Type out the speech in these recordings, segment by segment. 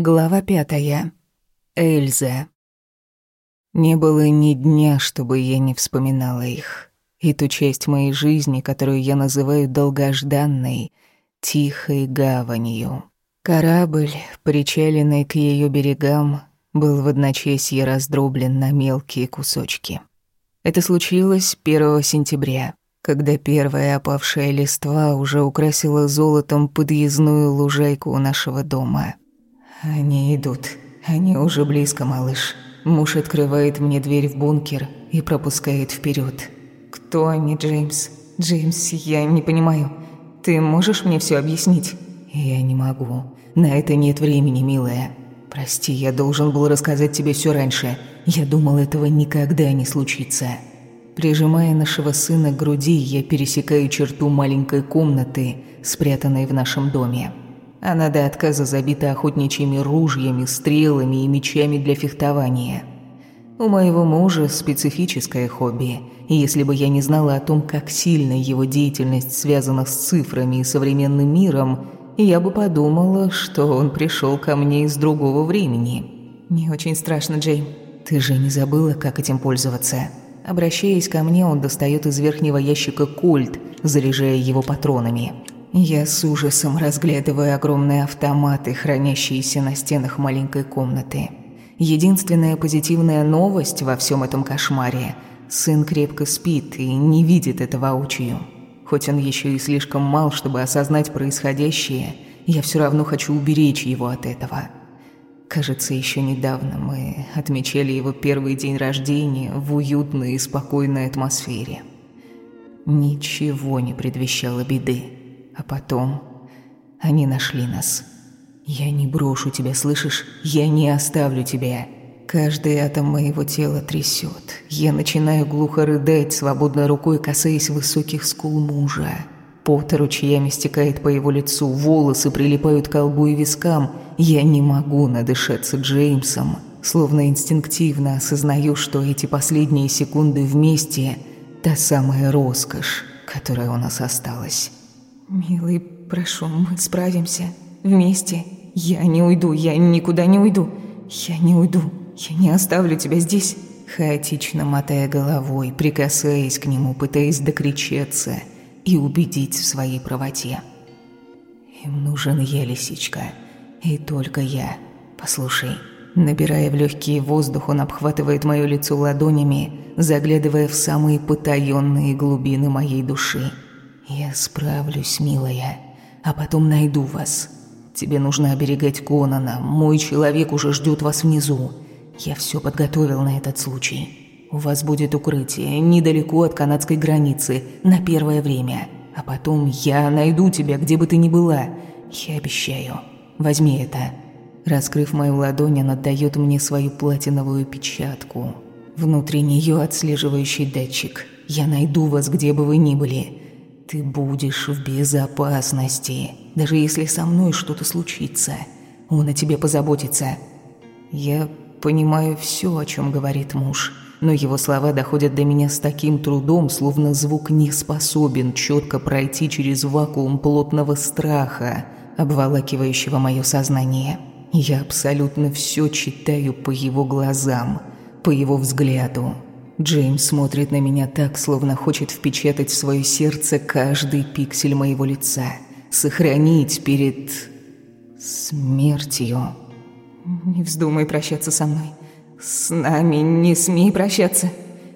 Глава пятая. Эльза. Не было ни дня, чтобы я не вспоминала их. И ту часть моей жизни, которую я называю долгожданной, тихой гаванью. Корабль, причаленный к ее берегам, был в одночасье раздроблен на мелкие кусочки. Это случилось 1 сентября, когда первая опавшая листва уже украсила золотом подъездную лужайку у нашего дома — «Они идут. Они уже близко, малыш. Муж открывает мне дверь в бункер и пропускает вперед. Кто они, Джеймс? Джеймс, я не понимаю. Ты можешь мне все объяснить?» «Я не могу. На это нет времени, милая. Прости, я должен был рассказать тебе все раньше. Я думал, этого никогда не случится». Прижимая нашего сына к груди, я пересекаю черту маленькой комнаты, спрятанной в нашем доме. Она до отказа забита охотничьими ружьями, стрелами и мечами для фехтования. У моего мужа специфическое хобби, и если бы я не знала о том, как сильно его деятельность связана с цифрами и современным миром, я бы подумала, что он пришел ко мне из другого времени. «Не очень страшно, Джейм. Ты же не забыла, как этим пользоваться?» Обращаясь ко мне, он достает из верхнего ящика кольт, заряжая его патронами. Я с ужасом разглядываю огромные автоматы, хранящиеся на стенах маленькой комнаты. Единственная позитивная новость во всем этом кошмаре – сын крепко спит и не видит это воочию. Хоть он еще и слишком мал, чтобы осознать происходящее, я все равно хочу уберечь его от этого. Кажется, еще недавно мы отмечали его первый день рождения в уютной и спокойной атмосфере. Ничего не предвещало беды. А потом они нашли нас. Я не брошу тебя, слышишь? Я не оставлю тебя. Каждый атом моего тела трясет. Я начинаю глухо рыдать, свободной рукой касаясь высоких скул мужа. Пот ручьями стекает по его лицу, волосы прилипают к колбу и вискам. Я не могу надышаться Джеймсом. Словно инстинктивно осознаю, что эти последние секунды вместе – та самая роскошь, которая у нас осталась. «Милый, прошу, мы справимся. Вместе. Я не уйду, я никуда не уйду. Я не уйду. Я не оставлю тебя здесь». Хаотично мотая головой, прикасаясь к нему, пытаясь докричаться и убедить в своей правоте. «Им нужен я, лисичка. И только я. Послушай». Набирая в легкие воздух, он обхватывает мое лицо ладонями, заглядывая в самые потаенные глубины моей души. «Я справлюсь, милая, а потом найду вас. Тебе нужно оберегать Конана, мой человек уже ждет вас внизу. Я все подготовил на этот случай. У вас будет укрытие недалеко от канадской границы на первое время, а потом я найду тебя, где бы ты ни была. Я обещаю. Возьми это». Раскрыв мою ладонь, он отдает мне свою платиновую печатку. Внутри нее отслеживающий датчик. «Я найду вас, где бы вы ни были». Ты будешь в безопасности, даже если со мной что-то случится. Он о тебе позаботится. Я понимаю все, о чем говорит муж, но его слова доходят до меня с таким трудом, словно звук не способен четко пройти через вакуум плотного страха, обволакивающего мое сознание. Я абсолютно все читаю по его глазам, по его взгляду. Джеймс смотрит на меня так, словно хочет впечатать в свое сердце каждый пиксель моего лица. Сохранить перед... смертью. «Не вздумай прощаться со мной. С нами не смей прощаться!»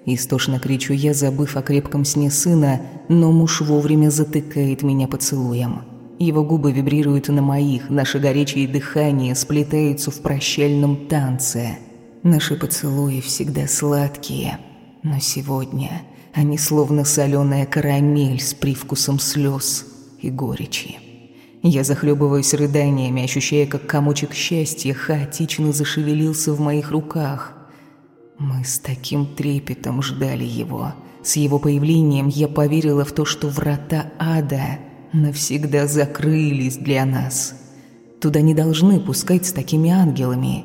Истошно кричу я, забыв о крепком сне сына, но муж вовремя затыкает меня поцелуем. Его губы вибрируют на моих, наше горячее дыхание сплетаются в прощальном танце. Наши поцелуи всегда сладкие, но сегодня они словно соленая карамель с привкусом слез и горечи. Я захлебываюсь рыданиями, ощущая, как комочек счастья хаотично зашевелился в моих руках. Мы с таким трепетом ждали его. С его появлением я поверила в то, что врата ада навсегда закрылись для нас. Туда не должны пускать с такими ангелами.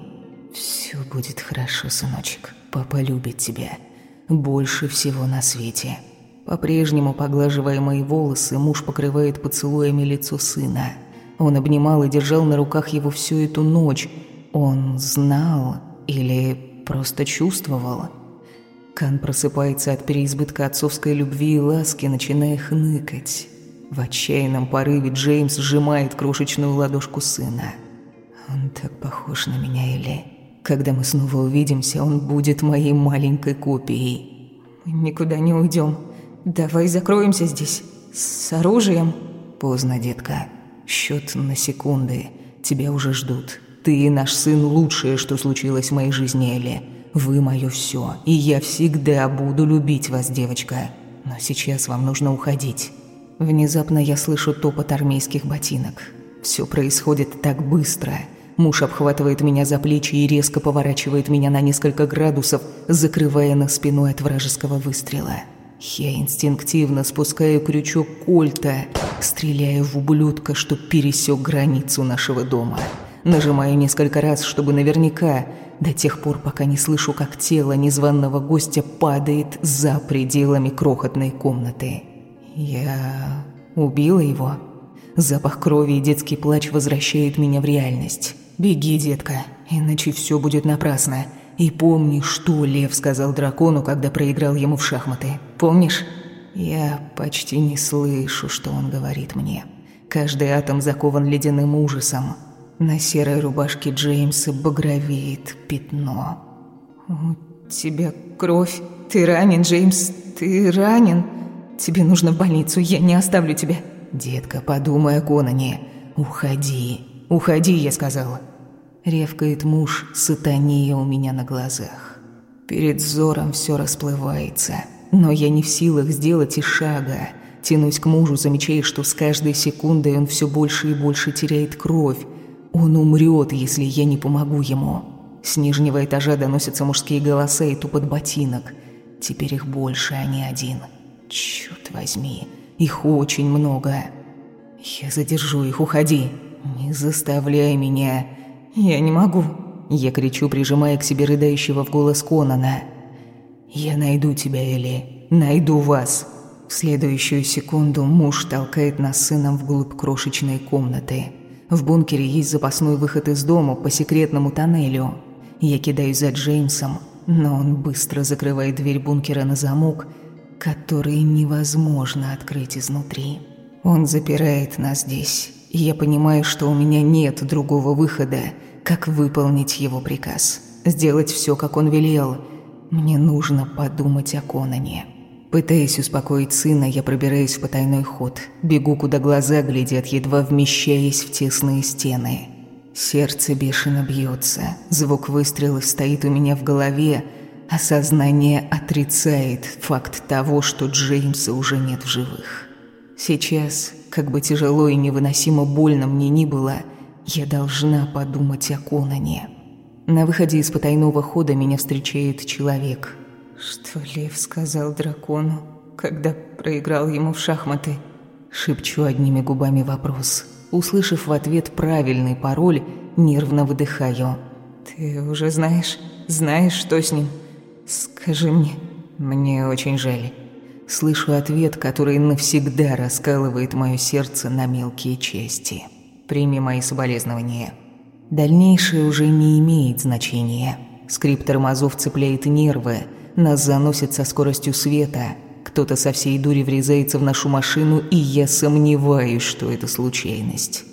«Все будет хорошо, сыночек. Папа любит тебя больше всего на свете. По-прежнему, поглаживая мои волосы, муж покрывает поцелуями лицо сына. Он обнимал и держал на руках его всю эту ночь, Он знал или просто чувствовал. Кан просыпается от переизбытка отцовской любви и ласки, начиная хныкать. В отчаянном порыве Джеймс сжимает крошечную ладошку сына. Он так похож на меня, Элли. Когда мы снова увидимся, он будет моей маленькой копией. Мы никуда не уйдем. Давай закроемся здесь. С оружием. Поздно, детка. Счет на секунды. Тебя уже ждут. Ты наш сын лучшее, что случилось в моей жизни, Элли. Вы мое все, и я всегда буду любить вас, девочка. Но сейчас вам нужно уходить. Внезапно я слышу топот армейских ботинок. Все происходит так быстро. Муж обхватывает меня за плечи и резко поворачивает меня на несколько градусов, закрывая на спину от вражеского выстрела. Я инстинктивно спускаю крючок кольта, стреляя в ублюдка, что пересек границу нашего дома. Нажимаю несколько раз, чтобы наверняка, до тех пор, пока не слышу, как тело незваного гостя падает за пределами крохотной комнаты. Я убила его. Запах крови и детский плач возвращают меня в реальность. «Беги, детка, иначе все будет напрасно. И помни, что Лев сказал дракону, когда проиграл ему в шахматы. Помнишь?» Я почти не слышу, что он говорит мне. Каждый атом закован ледяным ужасом. На серой рубашке Джеймса багровеет пятно. «У тебя кровь. Ты ранен, Джеймс. Ты ранен. Тебе нужно в больницу, я не оставлю тебя». «Детка, подумай о Конане. Уходи. Уходи, я сказала». Ревкает муж, сатания у меня на глазах. Перед взором все расплывается, но я не в силах сделать и шага. Тянусь к мужу, замечая, что с каждой секундой он все больше и больше теряет кровь. Он умрет, если я не помогу ему. С нижнего этажа доносятся мужские голоса и тупот ботинок. Теперь их больше, а не один. Черт возьми, их очень много. Я задержу их, уходи. Не заставляй меня. Я не могу. Я кричу, прижимая к себе рыдающего в голос Конана. Я найду тебя, Эли. Найду вас. В следующую секунду муж толкает нас сыном вглубь крошечной комнаты. В бункере есть запасной выход из дома по секретному тоннелю. Я кидаюсь за Джеймсом, но он быстро закрывает дверь бункера на замок который невозможно открыть изнутри. Он запирает нас здесь, и я понимаю, что у меня нет другого выхода, как выполнить его приказ. Сделать все, как он велел. Мне нужно подумать о Конане. Пытаясь успокоить сына, я пробираюсь в потайной ход. Бегу, куда глаза глядят, едва вмещаясь в тесные стены. Сердце бешено бьется. Звук выстрела стоит у меня в голове, Осознание отрицает факт того, что Джеймса уже нет в живых. Сейчас, как бы тяжело и невыносимо больно мне ни было, я должна подумать о Конане. На выходе из потайного хода меня встречает человек. «Что Лев сказал дракону, когда проиграл ему в шахматы?» Шепчу одними губами вопрос. Услышав в ответ правильный пароль, нервно выдыхаю. «Ты уже знаешь? Знаешь, что с ним?» «Скажи мне». «Мне очень жаль». Слышу ответ, который навсегда раскалывает мое сердце на мелкие части. Прими мои соболезнования. Дальнейшее уже не имеет значения. Скрип тормозов цепляет нервы, нас заносит со скоростью света. Кто-то со всей дури врезается в нашу машину, и я сомневаюсь, что это случайность.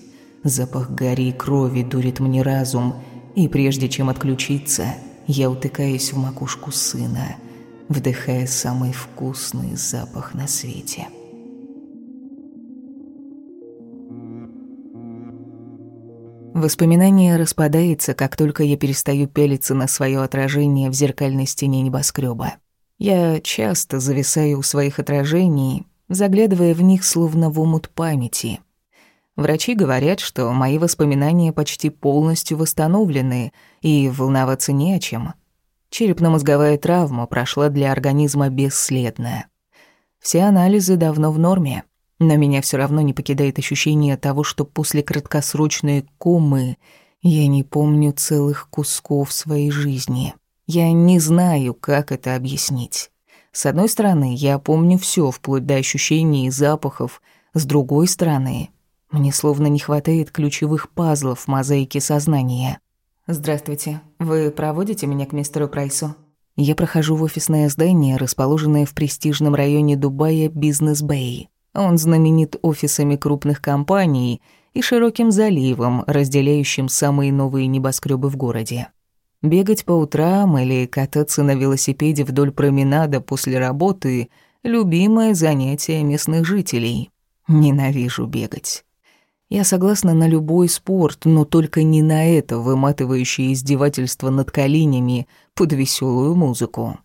Запах гари и крови дурит мне разум, и прежде чем отключиться, я утыкаюсь в макушку сына, вдыхая самый вкусный запах на свете. Воспоминание распадается, как только я перестаю пялиться на свое отражение в зеркальной стене небоскреба. Я часто зависаю у своих отражений, заглядывая в них словно в омут памяти. Врачи говорят, что мои воспоминания почти полностью восстановлены, и волноваться не о чем. Черепно-мозговая травма прошла для организма бесследно. Все анализы давно в норме, но меня все равно не покидает ощущение того, что после краткосрочной комы я не помню целых кусков своей жизни. Я не знаю, как это объяснить. С одной стороны, я помню все, вплоть до ощущений и запахов, с другой стороны, мне словно не хватает ключевых пазлов в мозаике сознания. «Здравствуйте. Вы проводите меня к мистеру Прайсу?» Я прохожу в офисное здание, расположенное в престижном районе Дубая Бизнес-Бэй. Он знаменит офисами крупных компаний и широким заливом, разделяющим самые новые небоскребы в городе. Бегать по утрам или кататься на велосипеде вдоль променада после работы – любимое занятие местных жителей. Ненавижу бегать. Я согласна на любой спорт, но только не на это выматывающее издевательство над коленями под веселую музыку.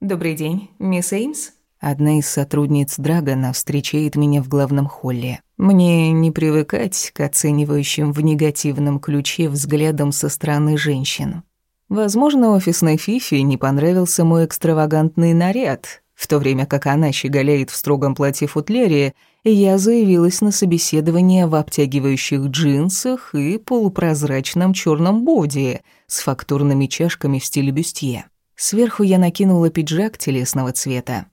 «Добрый день, мисс Эймс?» Одна из сотрудниц Драгона встречает меня в главном холле. Мне не привыкать к оценивающим в негативном ключе взглядам со стороны женщин. Возможно, офисной Фифи не понравился мой экстравагантный наряд, в то время как она щеголяет в строгом платье-футляре я заявилась на собеседование в обтягивающих джинсах и полупрозрачном черном боди с фактурными чашками в стиле бюстье. Сверху я накинула пиджак телесного цвета.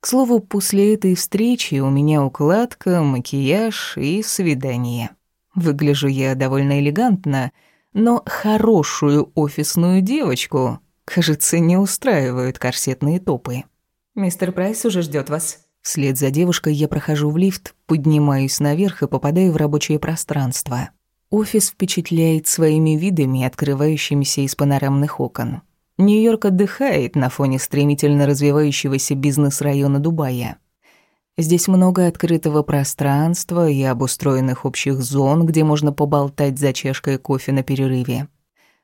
К слову, после этой встречи у меня укладка, макияж и свидание. Выгляжу я довольно элегантно, но хорошую офисную девочку, кажется, не устраивают корсетные топы. «Мистер Прайс уже ждет вас», Вслед за девушкой я прохожу в лифт, поднимаюсь наверх и попадаю в рабочее пространство. Офис впечатляет своими видами, открывающимися из панорамных окон. Нью-Йорк отдыхает на фоне стремительно развивающегося бизнес-района Дубая. Здесь много открытого пространства и обустроенных общих зон, где можно поболтать за чашкой кофе на перерыве.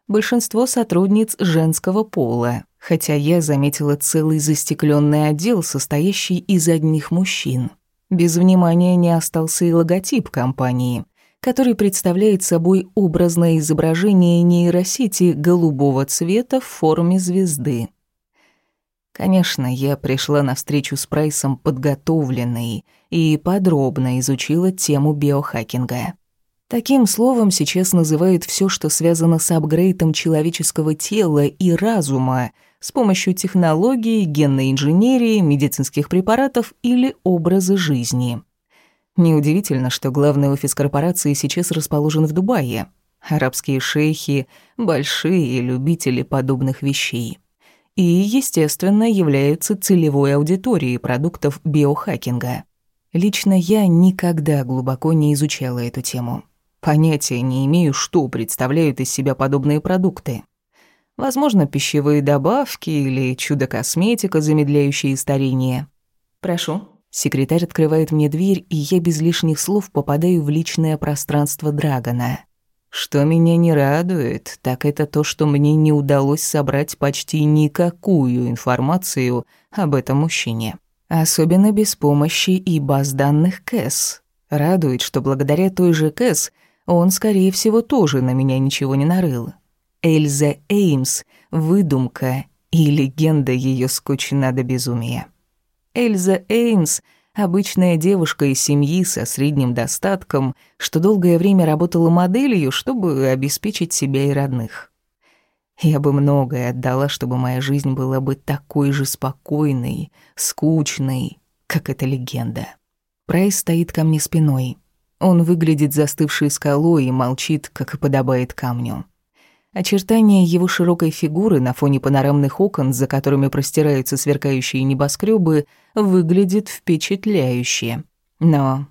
Большинство сотрудниц женского пола, хотя я заметила целый застекленный отдел, состоящий из одних мужчин. Без внимания не остался и логотип компании, который представляет собой образное изображение нейросети голубого цвета в форме звезды. Конечно, я пришла на встречу с Прайсом подготовленной и подробно изучила тему биохакинга. Таким словом сейчас называют все, что связано с апгрейдом человеческого тела и разума с помощью технологий, генной инженерии, медицинских препаратов или образа жизни. Неудивительно, что главный офис корпорации сейчас расположен в Дубае. Арабские шейхи – большие любители подобных вещей. И, естественно, являются целевой аудиторией продуктов биохакинга. Лично я никогда глубоко не изучала эту тему. Понятия не имею, что представляют из себя подобные продукты. Возможно, пищевые добавки или чудо-косметика, замедляющая старение. «Прошу». Секретарь открывает мне дверь, и я без лишних слов попадаю в личное пространство Драгона. Что меня не радует, так это то, что мне не удалось собрать почти никакую информацию об этом мужчине. Особенно без помощи и баз данных Кэс. Радует, что благодаря той же Кэс он, скорее всего, тоже на меня ничего не нарыл. Эльза Эймс — выдумка, и легенда ее скучна до безумия. Эльза Эймс — обычная девушка из семьи со средним достатком, что долгое время работала моделью, чтобы обеспечить себя и родных. Я бы многое отдала, чтобы моя жизнь была бы такой же спокойной, скучной, как эта легенда. Прайс стоит ко мне спиной. Он выглядит застывшей скалой и молчит, как и подобает камню. Очертания его широкой фигуры на фоне панорамных окон, за которыми простираются сверкающие небоскребы, выглядит впечатляюще. Но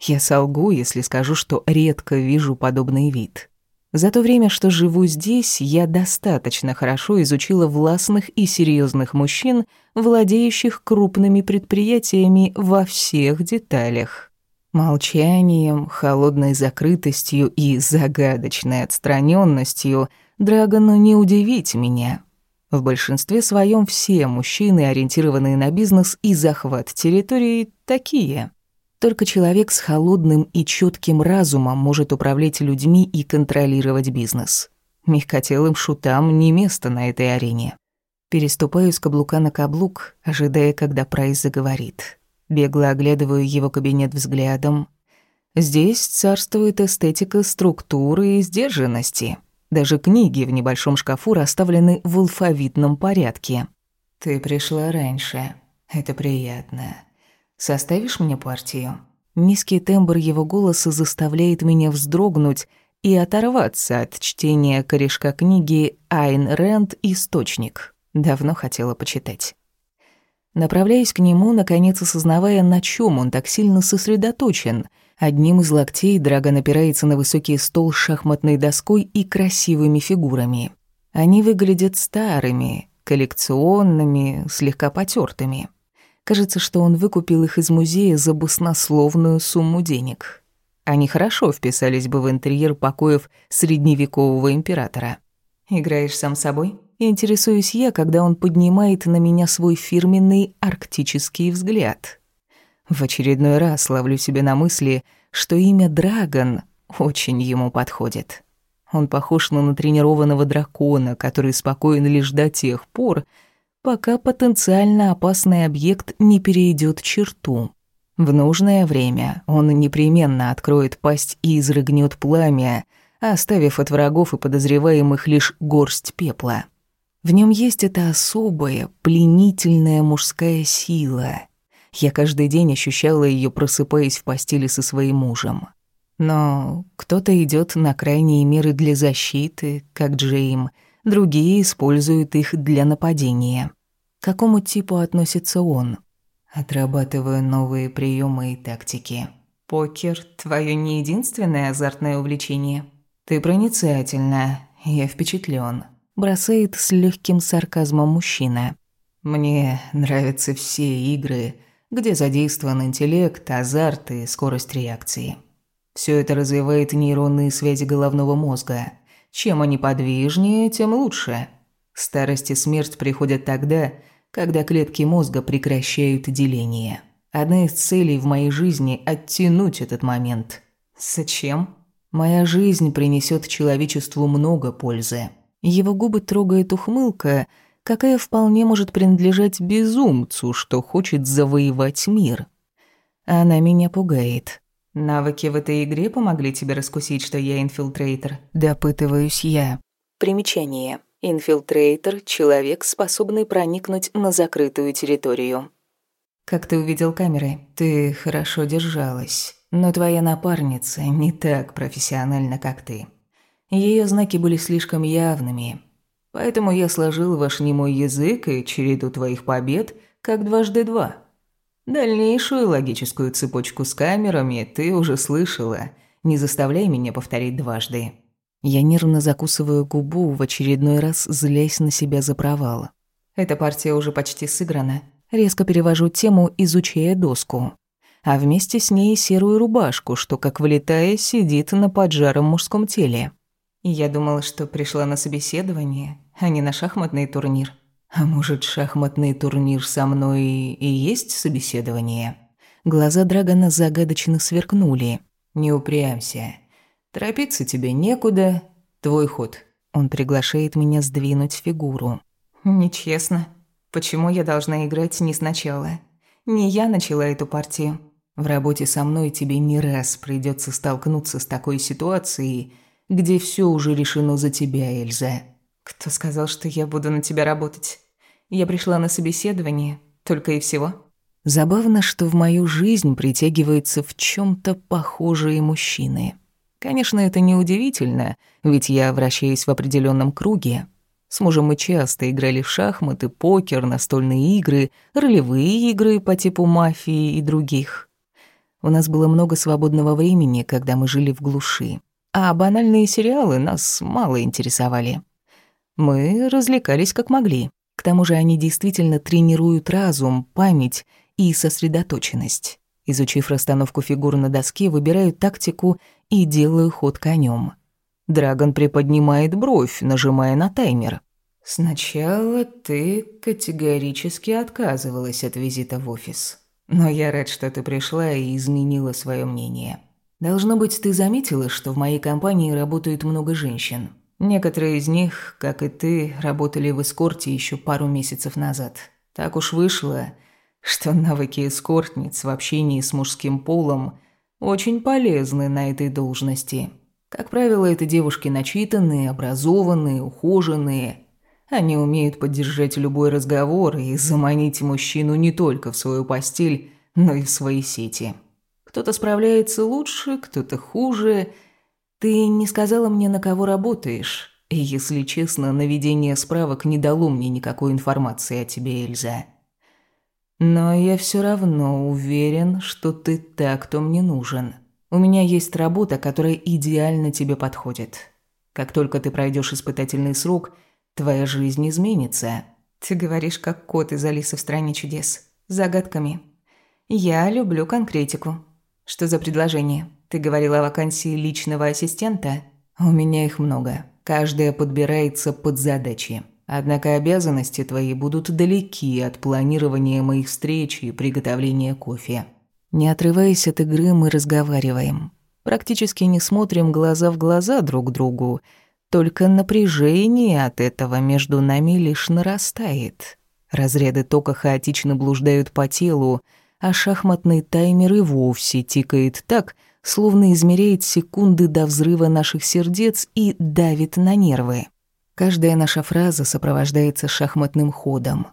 я солгу, если скажу, что редко вижу подобный вид. За то время, что живу здесь, я достаточно хорошо изучила властных и серьезных мужчин, владеющих крупными предприятиями во всех деталях. Молчанием, холодной закрытостью и загадочной отстраненностью Драгону не удивить меня. В большинстве своем все мужчины, ориентированные на бизнес и захват территории, такие. Только человек с холодным и четким разумом может управлять людьми и контролировать бизнес. Мягкотелым шутам не место на этой арене. Переступаю с каблука на каблук, ожидая, когда Прайс заговорит. Бегло оглядываю его кабинет взглядом. Здесь царствует эстетика структуры и сдержанности. Даже книги в небольшом шкафу расставлены в алфавитном порядке. «Ты пришла раньше. Это приятно. Составишь мне партию?» Низкий тембр его голоса заставляет меня вздрогнуть, и оторваться от чтения корешка книги «Айн Рэнд. Источник». Давно хотела почитать. Направляюсь к нему, наконец осознавая, на чем он так сильно сосредоточен. Одним из локтей Драгон опирается на высокий стол с шахматной доской и красивыми фигурами. Они выглядят старыми, коллекционными, слегка потертыми. Кажется, что он выкупил их из музея за баснословную сумму денег. Они хорошо вписались бы в интерьер покоев средневекового императора. «Играешь сам собой?» Интересуюсь я, когда он поднимает на меня свой фирменный арктический взгляд. В очередной раз ловлю себя на мысли, что имя Драгон очень ему подходит. Он похож на натренированного дракона, который спокоен лишь до тех пор, пока потенциально опасный объект не перейдет черту. В нужное время он непременно откроет пасть и изрыгнет пламя, оставив от врагов и подозреваемых лишь горсть пепла. В нем есть эта особая, пленительная мужская сила. Я каждый день ощущала ее, просыпаясь в постели со своим мужем. Но кто-то идет на крайние меры для защиты, как Джейм, другие используют их для нападения. К какому типу относится он? Отрабатываю новые приемы и тактики. Покер – твое не единственное азартное увлечение. Ты проницательна, я впечатлен бросает с легким сарказмом мужчина. Мне нравятся все игры, где задействован интеллект, азарт и скорость реакции. Все это развивает нейронные связи головного мозга. Чем они подвижнее, тем лучше. Старость и смерть приходят тогда, когда клетки мозга прекращают деление. Одна из целей в моей жизни – оттянуть этот момент. Зачем? Моя жизнь принесет человечеству много пользы. Его губы трогает ухмылка, какая вполне может принадлежать безумцу, что хочет завоевать мир. Она меня пугает. «Навыки в этой игре помогли тебе раскусить, что я инфилтрейтер?» Допытываюсь я. Примечание. Инфилтрейтер – человек, способный проникнуть на закрытую территорию. «Как ты увидел камеры?» «Ты хорошо держалась, но твоя напарница не так профессиональна, как ты. Ее знаки были слишком явными. Поэтому я сложил ваш немой язык и череду твоих побед как дважды два. Дальнейшую логическую цепочку с камерами ты уже слышала. Не заставляй меня повторить дважды. Я нервно закусываю губу, в очередной раз злясь на себя за провал. Эта партия уже почти сыграна. Резко перевожу тему, изучая доску. А вместе с ней серую рубашку, что, как вылетая, сидит на поджаром мужском теле. Я думала, что пришла на собеседование, а не на шахматный турнир. А может, шахматный турнир со мной и есть собеседование? Глаза Драгона загадочно сверкнули. Не упрямься. Торопиться тебе некуда. Твой ход. Он приглашает меня сдвинуть фигуру. Нечестно. Почему я должна играть не сначала? Не я начала эту партию. В работе со мной тебе не раз придется столкнуться с такой ситуацией, где все уже решено за тебя, Эльза. Кто сказал, что я буду на тебя работать? Я пришла на собеседование, только и всего. Забавно, что в мою жизнь притягиваются в чем то похожие мужчины. Конечно, это не удивительно, ведь я вращаюсь в определенном круге. С мужем мы часто играли в шахматы, покер, настольные игры, ролевые игры по типу мафии и других. У нас было много свободного времени, когда мы жили в глуши а банальные сериалы нас мало интересовали. Мы развлекались как могли. К тому же они действительно тренируют разум, память и сосредоточенность. Изучив расстановку фигур на доске, выбираю тактику и делаю ход конем. Драгон приподнимает бровь, нажимая на таймер. «Сначала ты категорически отказывалась от визита в офис. Но я рад, что ты пришла и изменила свое мнение. Должно быть, ты заметила, что в моей компании работают много женщин. Некоторые из них, как и ты, работали в эскорте еще пару месяцев назад. Так уж вышло, что навыки эскортниц в общении с мужским полом очень полезны на этой должности. Как правило, это девушки начитанные, образованные, ухоженные. Они умеют поддержать любой разговор и заманить мужчину не только в свою постель, но и в свои сети. Кто-то справляется лучше, кто-то хуже. Ты не сказала мне, на кого работаешь. И, если честно, наведение справок не дало мне никакой информации о тебе, Эльза. Но я все равно уверен, что ты так, кто мне нужен. У меня есть работа, которая идеально тебе подходит. Как только ты пройдешь испытательный срок, твоя жизнь изменится. Ты говоришь, как кот из Алисы в стране чудес. Загадками. Я люблю конкретику. Что за предложение? Ты говорила о вакансии личного ассистента? У меня их много. Каждая подбирается под задачи. Однако обязанности твои будут далеки от планирования моих встреч и приготовления кофе. Не отрываясь от игры, мы разговариваем. Практически не смотрим глаза в глаза друг другу. Только напряжение от этого между нами лишь нарастает. Разряды тока хаотично блуждают по телу, а шахматный таймер и вовсе тикает так, словно измеряет секунды до взрыва наших сердец и давит на нервы. Каждая наша фраза сопровождается шахматным ходом.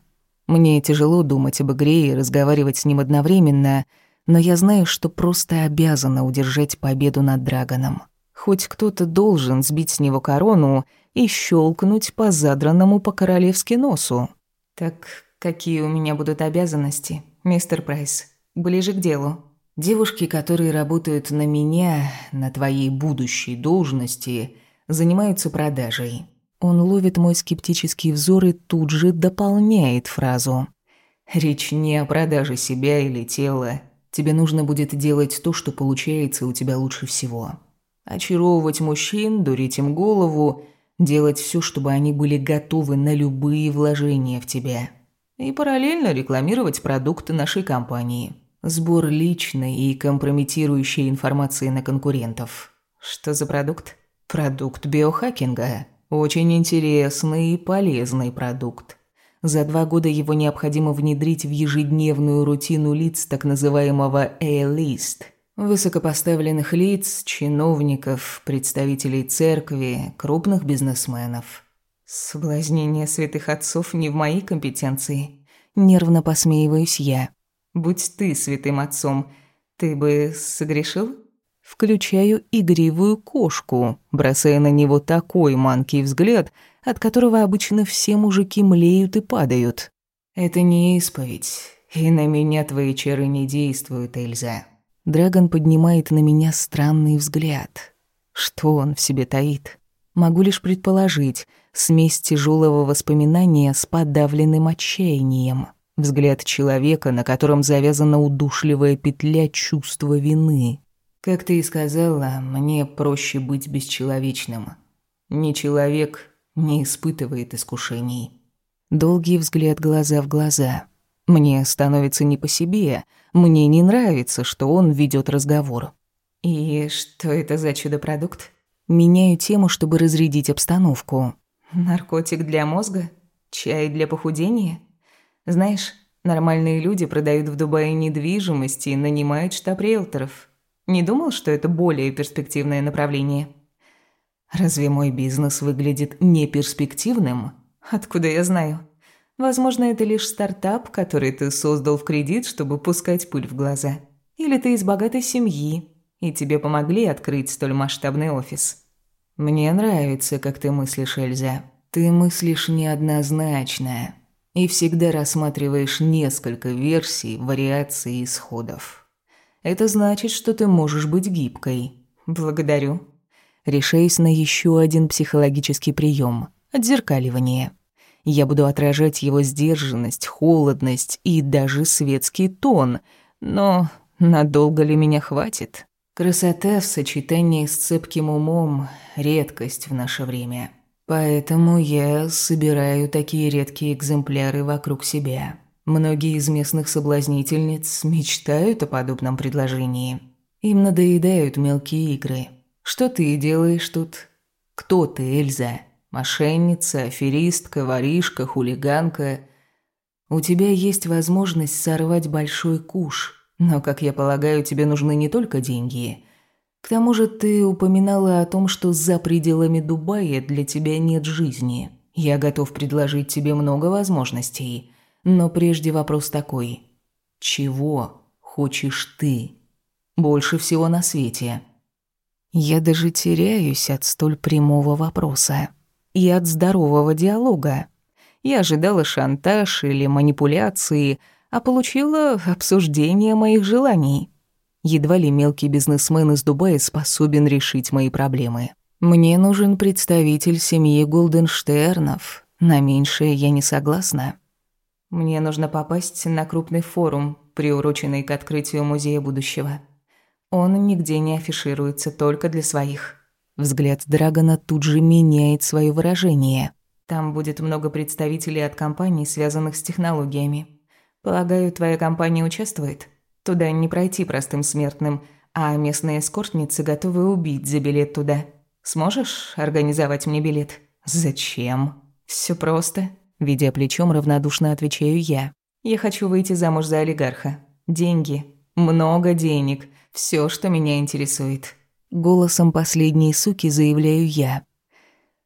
Мне тяжело думать об игре и разговаривать с ним одновременно, но я знаю, что просто обязана удержать победу над Драгоном. Хоть кто-то должен сбить с него корону и щелкнуть по задранному по-королевски носу. «Так какие у меня будут обязанности, мистер Прайс? Ближе к делу». Девушки, которые работают на меня, на твоей будущей должности, занимаются продажей. Он ловит мой скептический взор и тут же дополняет фразу. Речь не о продаже себя или тела. Тебе нужно будет делать то, что получается у тебя лучше всего. Очаровывать мужчин, дурить им голову, делать все, чтобы они были готовы на любые вложения в тебя. И параллельно рекламировать продукты нашей компании. Сбор личной и компрометирующей информации на конкурентов. Что за продукт? Продукт биохакинга. Очень интересный и полезный продукт. За два года его необходимо внедрить в ежедневную рутину лиц так называемого A-list. Высокопоставленных лиц, чиновников, представителей церкви, крупных бизнесменов. Соблазнение святых отцов не в моей компетенции. Нервно посмеиваюсь я. Будь ты святым отцом, ты бы согрешил? Включаю игривую кошку, бросая на него такой манкий взгляд, от которого обычно все мужики млеют и падают. «Это не исповедь, и на меня твои чары не действуют, Эльза». Драгон поднимает на меня странный взгляд. Что он в себе таит? Могу лишь предположить, смесь тяжелого воспоминания с подавленным отчаянием. Взгляд человека, на котором завязана удушливая петля чувства вины. Как ты и сказала, мне проще быть бесчеловечным. Ни человек не испытывает искушений. Долгий взгляд глаза в глаза. Мне становится не по себе. Мне не нравится, что он ведет разговор. И что это за чудо-продукт? Меняю тему, чтобы разрядить обстановку. Наркотик для мозга? Чай для похудения? Знаешь, нормальные люди продают в Дубае недвижимость и нанимают штаб риэлторов. Не думал, что это более перспективное направление? Разве мой бизнес выглядит неперспективным? Откуда я знаю? Возможно, это лишь стартап, который ты создал в кредит, чтобы пускать пыль в глаза. Или ты из богатой семьи, и тебе помогли открыть столь масштабный офис. Мне нравится, как ты мыслишь, Эльза. Ты мыслишь неоднозначно и всегда рассматриваешь несколько версий, вариаций исходов. Это значит, что ты можешь быть гибкой. Благодарю. Решаюсь на еще один психологический прием – отзеркаливание. Я буду отражать его сдержанность, холодность и даже светский тон, но надолго ли меня хватит? Красота в сочетании с цепким умом – редкость в наше время. Поэтому я собираю такие редкие экземпляры вокруг себя. Многие из местных соблазнительниц мечтают о подобном предложении. Им надоедают мелкие игры. Что ты делаешь тут? Кто ты, Эльза? Мошенница, аферистка, воришка, хулиганка? У тебя есть возможность сорвать большой куш, но, как я полагаю, тебе нужны не только деньги. К тому же ты упоминала о том, что за пределами Дубая для тебя нет жизни. Я готов предложить тебе много возможностей – но прежде вопрос такой. Чего хочешь ты? Больше всего на свете. Я даже теряюсь от столь прямого вопроса. И от здорового диалога. Я ожидала шантаж или манипуляции, а получила обсуждение моих желаний. Едва ли мелкий бизнесмен из Дубая способен решить мои проблемы. Мне нужен представитель семьи Голденштернов. На меньшее я не согласна. Мне нужно попасть на крупный форум, приуроченный к открытию Музея будущего. Он нигде не афишируется, только для своих. Взгляд Драгона тут же меняет свое выражение. Там будет много представителей от компаний, связанных с технологиями. Полагаю, твоя компания участвует? Туда не пройти простым смертным, а местные эскортницы готовы убить за билет туда. Сможешь организовать мне билет? Зачем? Все просто. Видя плечом, равнодушно отвечаю я. Я хочу выйти замуж за олигарха. Деньги. Много денег. Все, что меня интересует. Голосом последней суки заявляю я.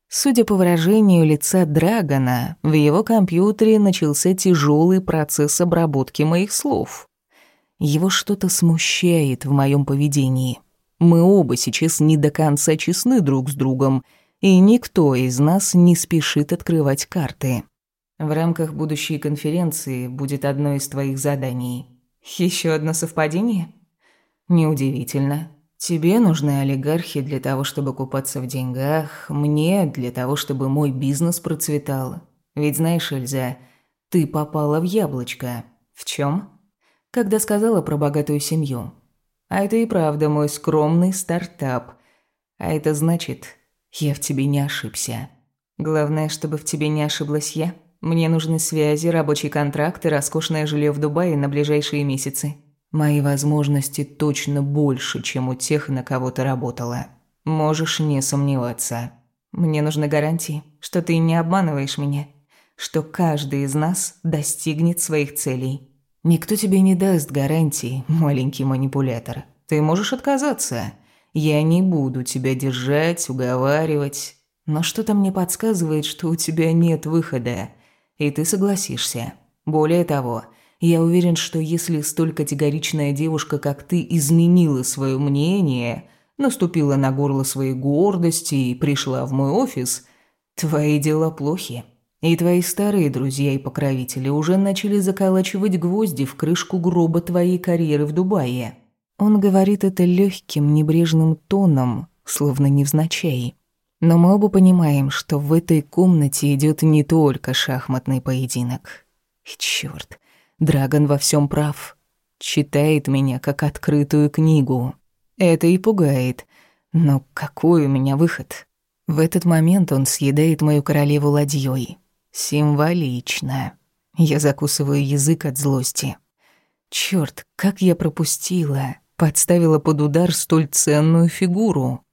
Судя по выражению лица Драгона, в его компьютере начался тяжелый процесс обработки моих слов. Его что-то смущает в моем поведении. Мы оба сейчас не до конца честны друг с другом, и никто из нас не спешит открывать карты. В рамках будущей конференции будет одно из твоих заданий. Еще одно совпадение? Неудивительно. Тебе нужны олигархи для того, чтобы купаться в деньгах, мне для того, чтобы мой бизнес процветал. Ведь знаешь, Эльза, ты попала в яблочко. В чем? Когда сказала про богатую семью. А это и правда мой скромный стартап. А это значит, я в тебе не ошибся. Главное, чтобы в тебе не ошиблась я. Мне нужны связи, рабочий контракт и роскошное жилье в Дубае на ближайшие месяцы. Мои возможности точно больше, чем у тех, на кого ты работала. Можешь не сомневаться. Мне нужны гарантии, что ты не обманываешь меня, что каждый из нас достигнет своих целей. Никто тебе не даст гарантий, маленький манипулятор. Ты можешь отказаться. Я не буду тебя держать, уговаривать. Но что-то мне подсказывает, что у тебя нет выхода, и ты согласишься. Более того, я уверен, что если столь категоричная девушка, как ты, изменила свое мнение, наступила на горло своей гордости и пришла в мой офис, твои дела плохи. И твои старые друзья и покровители уже начали заколачивать гвозди в крышку гроба твоей карьеры в Дубае. Он говорит это легким, небрежным тоном, словно невзначай. Но мы оба понимаем, что в этой комнате идет не только шахматный поединок. И чёрт, Драгон во всем прав. Читает меня как открытую книгу. Это и пугает. Но какой у меня выход? В этот момент он съедает мою королеву ладьей. Символично. Я закусываю язык от злости. Чёрт, как я пропустила, подставила под удар столь ценную фигуру.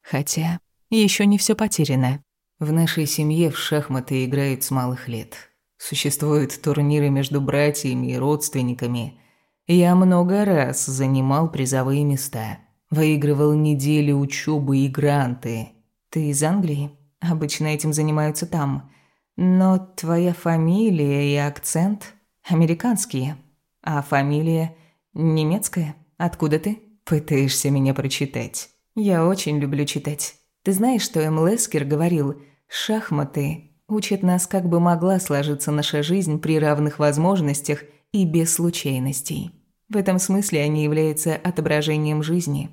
Хотя еще не все потеряно. В нашей семье в шахматы играют с малых лет. Существуют турниры между братьями и родственниками. Я много раз занимал призовые места. Выигрывал недели учебы и гранты. Ты из Англии? Обычно этим занимаются там. Но твоя фамилия и акцент американские. А фамилия немецкая? Откуда ты? Пытаешься меня прочитать. Я очень люблю читать. Ты знаешь, что М. Лескер говорил, шахматы Учит нас, как бы могла сложиться наша жизнь при равных возможностях и без случайностей. В этом смысле они являются отображением жизни.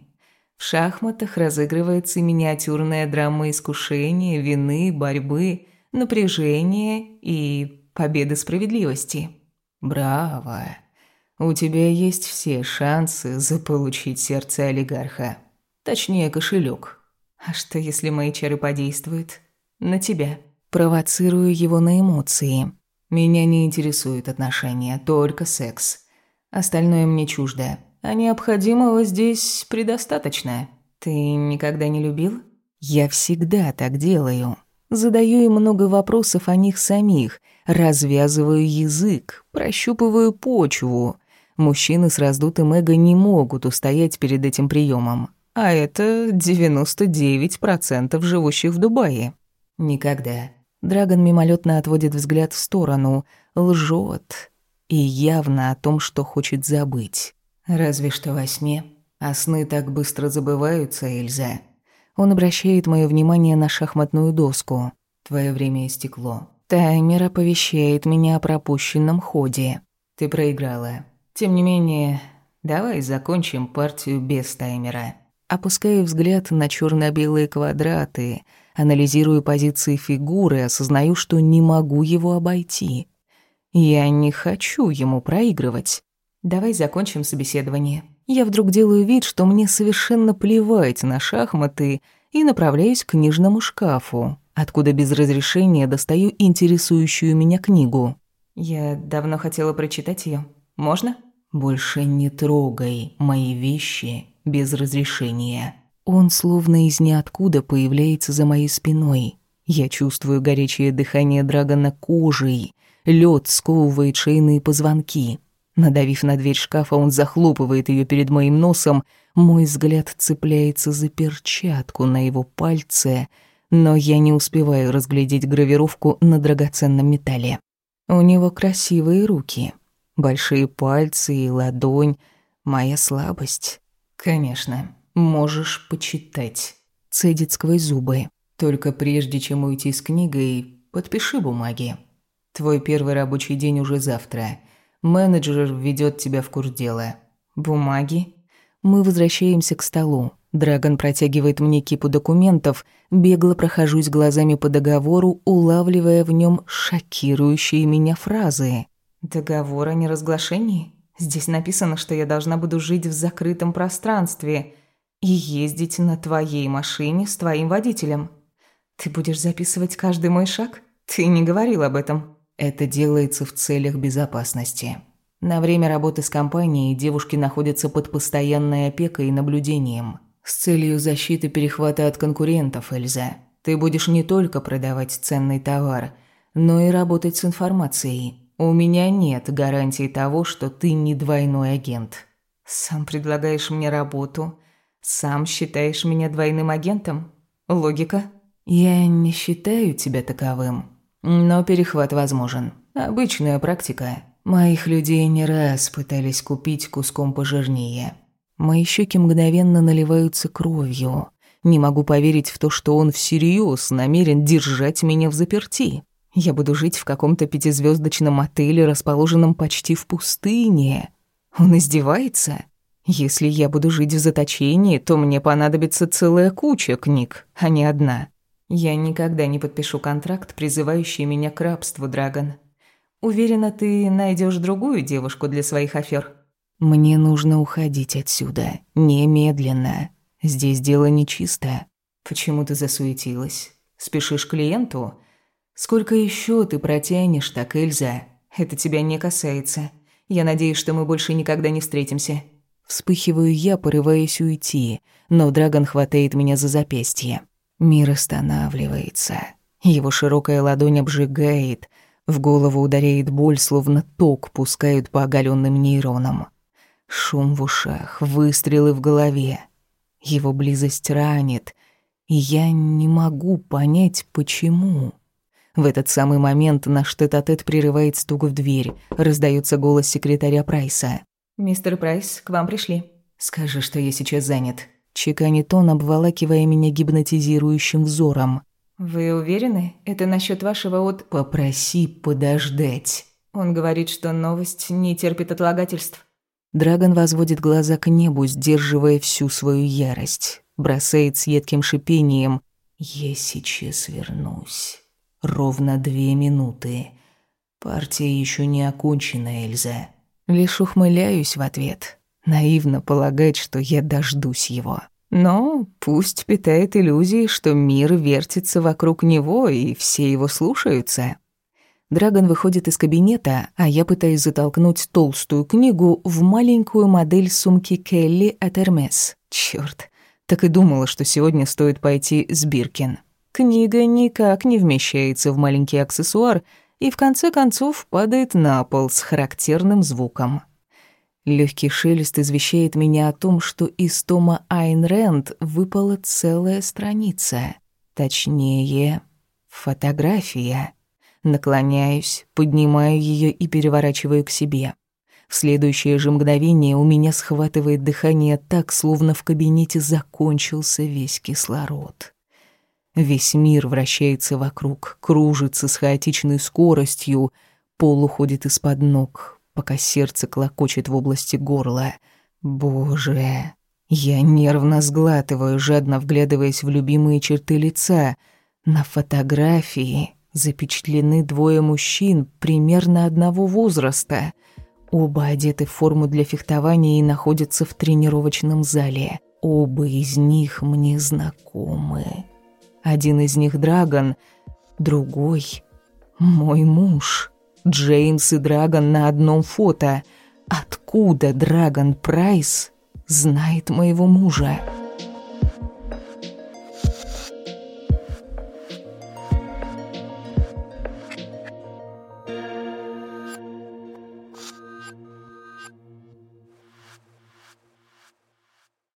В шахматах разыгрывается миниатюрная драма искушения, вины, борьбы, напряжения и победы справедливости. Браво! У тебя есть все шансы заполучить сердце олигарха. Точнее, кошелек. А что, если мои чары подействуют? На тебя. Провоцирую его на эмоции. Меня не интересуют отношения, только секс. Остальное мне чуждо. А необходимого здесь предостаточно. Ты никогда не любил? Я всегда так делаю. Задаю им много вопросов о них самих, развязываю язык, прощупываю почву. Мужчины с раздутым эго не могут устоять перед этим приемом. А это 99% живущих в Дубае. Никогда. Драгон мимолетно отводит взгляд в сторону, лжет и явно о том, что хочет забыть. Разве что во сне. А сны так быстро забываются, Эльза. Он обращает мое внимание на шахматную доску. Твое время истекло. Таймер оповещает меня о пропущенном ходе. Ты проиграла. Тем не менее, давай закончим партию без таймера. Опускаю взгляд на черно белые квадраты, анализирую позиции фигуры, осознаю, что не могу его обойти. Я не хочу ему проигрывать. Давай закончим собеседование. Я вдруг делаю вид, что мне совершенно плевать на шахматы и направляюсь к книжному шкафу, откуда без разрешения достаю интересующую меня книгу. Я давно хотела прочитать ее. Можно? Больше не трогай мои вещи без разрешения. Он словно из ниоткуда появляется за моей спиной. Я чувствую горячее дыхание Драгона кожей. Лед сковывает шейные позвонки. Надавив на дверь шкафа, он захлопывает ее перед моим носом. Мой взгляд цепляется за перчатку на его пальце, но я не успеваю разглядеть гравировку на драгоценном металле. У него красивые руки, большие пальцы и ладонь. Моя слабость. Конечно, можешь почитать. Цедит сквозь зубы. Только прежде чем уйти с книгой, подпиши бумаги. Твой первый рабочий день уже завтра. Менеджер введет тебя в курс дела. Бумаги? Мы возвращаемся к столу. Драгон протягивает мне кипу документов, бегло прохожусь глазами по договору, улавливая в нем шокирующие меня фразы. Договор о неразглашении? Здесь написано, что я должна буду жить в закрытом пространстве и ездить на твоей машине с твоим водителем. Ты будешь записывать каждый мой шаг? Ты не говорил об этом. Это делается в целях безопасности. На время работы с компанией девушки находятся под постоянной опекой и наблюдением. С целью защиты перехвата от конкурентов, Эльза. Ты будешь не только продавать ценный товар, но и работать с информацией. У меня нет гарантии того, что ты не двойной агент. Сам предлагаешь мне работу, сам считаешь меня двойным агентом? Логика? Я не считаю тебя таковым. Но перехват возможен. Обычная практика. Моих людей не раз пытались купить куском пожирнее. Мои щеки мгновенно наливаются кровью. Не могу поверить в то, что он всерьез намерен держать меня в заперти. Я буду жить в каком-то пятизвездочном отеле, расположенном почти в пустыне. Он издевается? Если я буду жить в заточении, то мне понадобится целая куча книг, а не одна. Я никогда не подпишу контракт, призывающий меня к рабству, Драгон. Уверена, ты найдешь другую девушку для своих афер. Мне нужно уходить отсюда. Немедленно. Здесь дело нечисто. Почему ты засуетилась? Спешишь к клиенту? Сколько еще ты протянешь так, Эльза? Это тебя не касается. Я надеюсь, что мы больше никогда не встретимся. Вспыхиваю я, порываясь уйти, но Драгон хватает меня за запястье. Мир останавливается. Его широкая ладонь обжигает, в голову ударяет боль, словно ток пускают по оголенным нейронам. Шум в ушах, выстрелы в голове. Его близость ранит, и я не могу понять, почему. В этот самый момент наш тет-а-тет прерывает стук в дверь. Раздается голос секретаря Прайса. «Мистер Прайс, к вам пришли». «Скажи, что я сейчас занят». Чеканит он, обволакивая меня гипнотизирующим взором. «Вы уверены? Это насчет вашего от...» «Попроси подождать». Он говорит, что новость не терпит отлагательств. Драгон возводит глаза к небу, сдерживая всю свою ярость. Бросает с едким шипением. «Я сейчас вернусь. Ровно две минуты. Партия еще не окончена, Эльза». Лишь ухмыляюсь в ответ. Наивно полагать, что я дождусь его. Но пусть питает иллюзии, что мир вертится вокруг него, и все его слушаются. Драгон выходит из кабинета, а я пытаюсь затолкнуть толстую книгу в маленькую модель сумки Келли от Эрмес. Чёрт, так и думала, что сегодня стоит пойти с Биркин. Книга никак не вмещается в маленький аксессуар и в конце концов падает на пол с характерным звуком. Легкий шелест извещает меня о том, что из тома Айн Рэнд выпала целая страница. Точнее, фотография. Наклоняюсь, поднимаю ее и переворачиваю к себе. В следующее же мгновение у меня схватывает дыхание так, словно в кабинете закончился весь кислород. Весь мир вращается вокруг, кружится с хаотичной скоростью, пол уходит из-под ног, пока сердце клокочет в области горла. Боже, я нервно сглатываю, жадно вглядываясь в любимые черты лица. На фотографии запечатлены двое мужчин примерно одного возраста. Оба одеты в форму для фехтования и находятся в тренировочном зале. Оба из них мне знакомы. Один из них Драгон, другой — мой муж. Джеймс и Драгон на одном фото. Откуда Драгон Прайс знает моего мужа?»